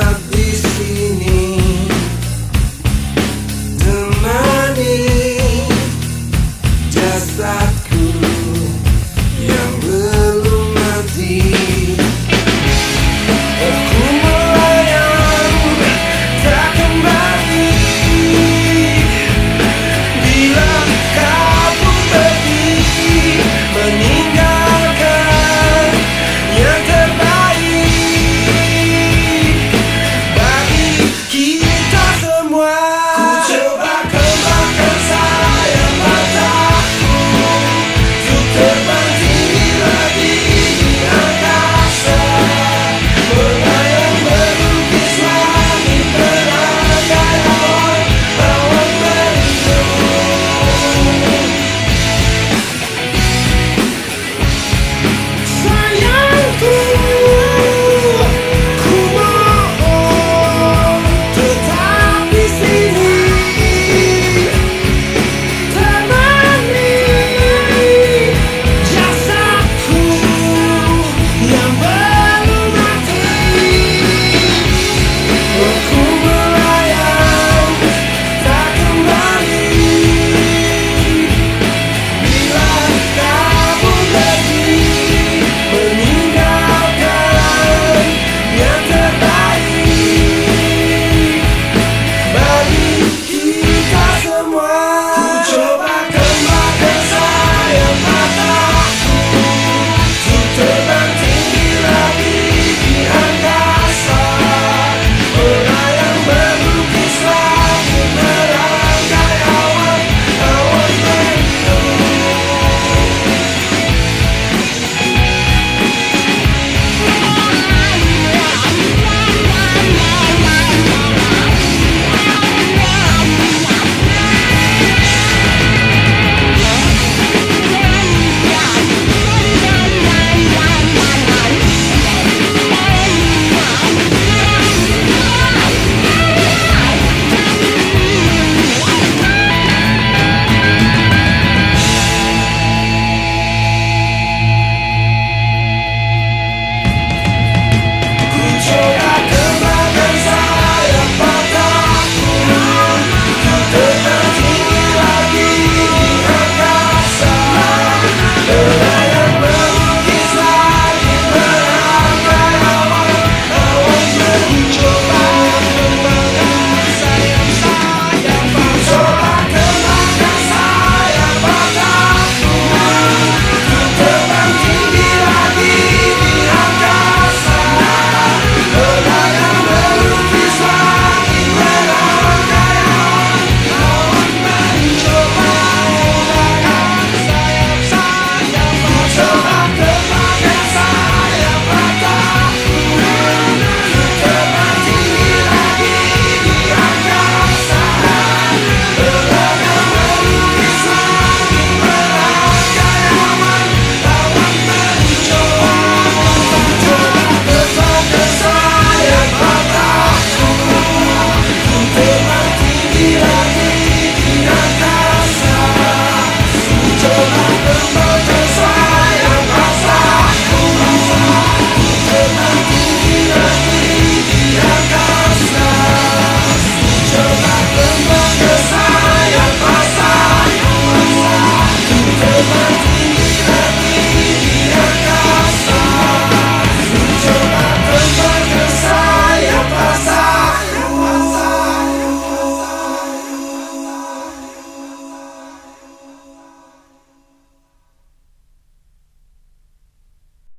time